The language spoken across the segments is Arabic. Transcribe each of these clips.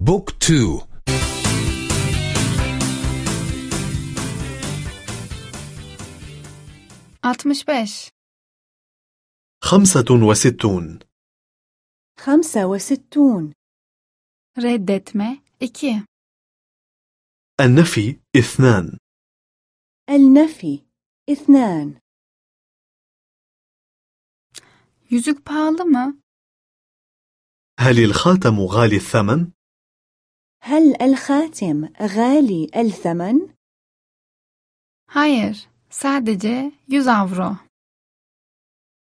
بوك تو. altmış beş خمسة وستون. خمسة وستون. reddetme iki النفي اثنان. النفي اثنان. yüzük pahalı mı هل الخاتم غالي الثمن؟ هل الخاتم غالي الثمن؟ hayır sadece 100 avro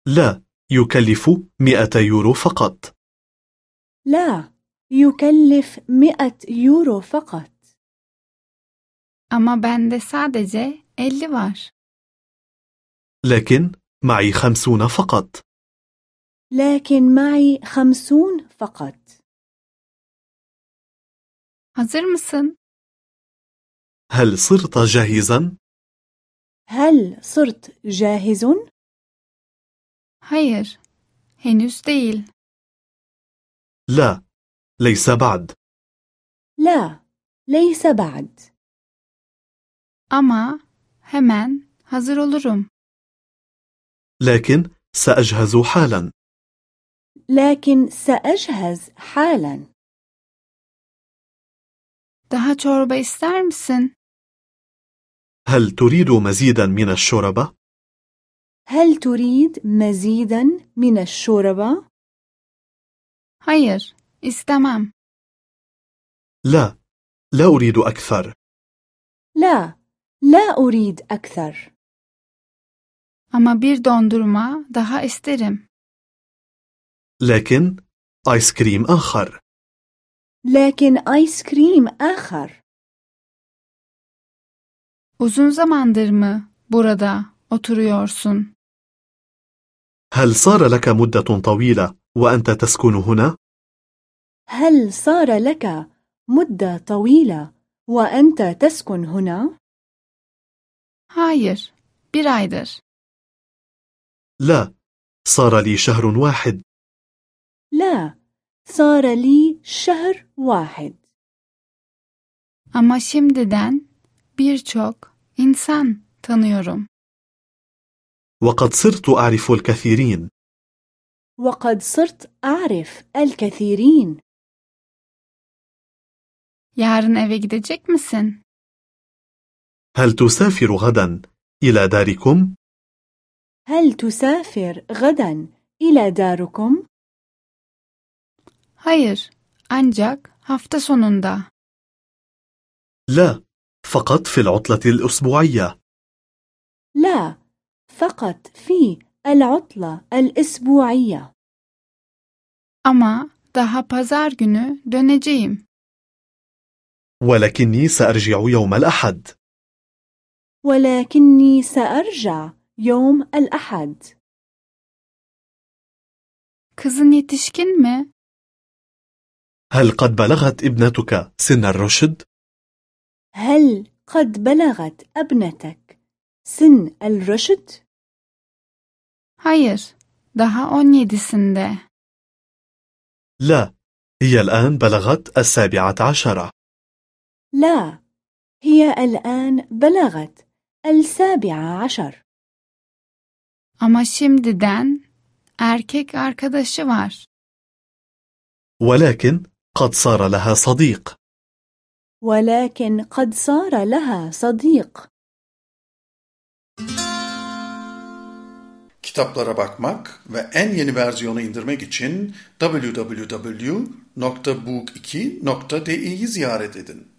لا يكلف مئة يورو فقط. لا يكلف مئة يورو فقط. ama bende sadece 50 var لكن معي خمسون فقط. لكن معي خمسون فقط. Hazır mısın? هل صرت جاهزا؟ هل صرت جاهز؟ hayır. Henüz değil. لا ليس بعد. لا ليس بعد. Ama hemen hazır olurum. لكن سأجهز حالا. لكن سأجهز حالا. Daha çorba ister misin? هل تريد مزيدا من الشوربة؟ هل تريد مزيدا من الشوربة؟ hayır istemem. لا لا أريد أكثر. لا لا أريد أكثر. Ama bir dondurma daha isterim. لكن آيس كريم آخر. لكن آيس كريم آخر uzun zamandır mı burada oturuyorsun هل صار لك مدة طويلة وأنت تسكن هنا؟ هل صار لك مدة طويلة وأنت تسكن هنا؟ hayır bir aydır لا صار لي شهر واحد لا صار لي شهر واحد. Ama şimdiden birçok insan tanıyorum. وقد صرت أعرف الكثيرين. وقد صرت أعرف الكثيرين. Yarın eve gidecek misin? هل تسافر غدا إلى داركم؟ هل تسافر غدا إلى داركم؟ hayır. Ancak hafta sonunda. لا فقط في العطلة الأسبوعية. لا فقط في العطلة الأسبوعية. Ama daha pazar günü döneceğim. ولكني سأرجع يوم الأحد. ولكني سأرجع يوم الأحد. Kızın yetişkin mi? هل قد بلغت ابنتك سن الرشد؟ هل قد بلغت ابنتك سن الرشد؟ hayır. Daha 17'sinde لا. هي الآن بلغت السابعة عشرة لا. هي الآن بلغت السابعة عشر. Ama şimdiden erkek arkadaşı var. ولكن قد صار لها صديق ولكن قد صار لها صديق Kitaplara bakmak ve en yeni versiyonu indirmek için www.book2.de'yi ziyaret edin.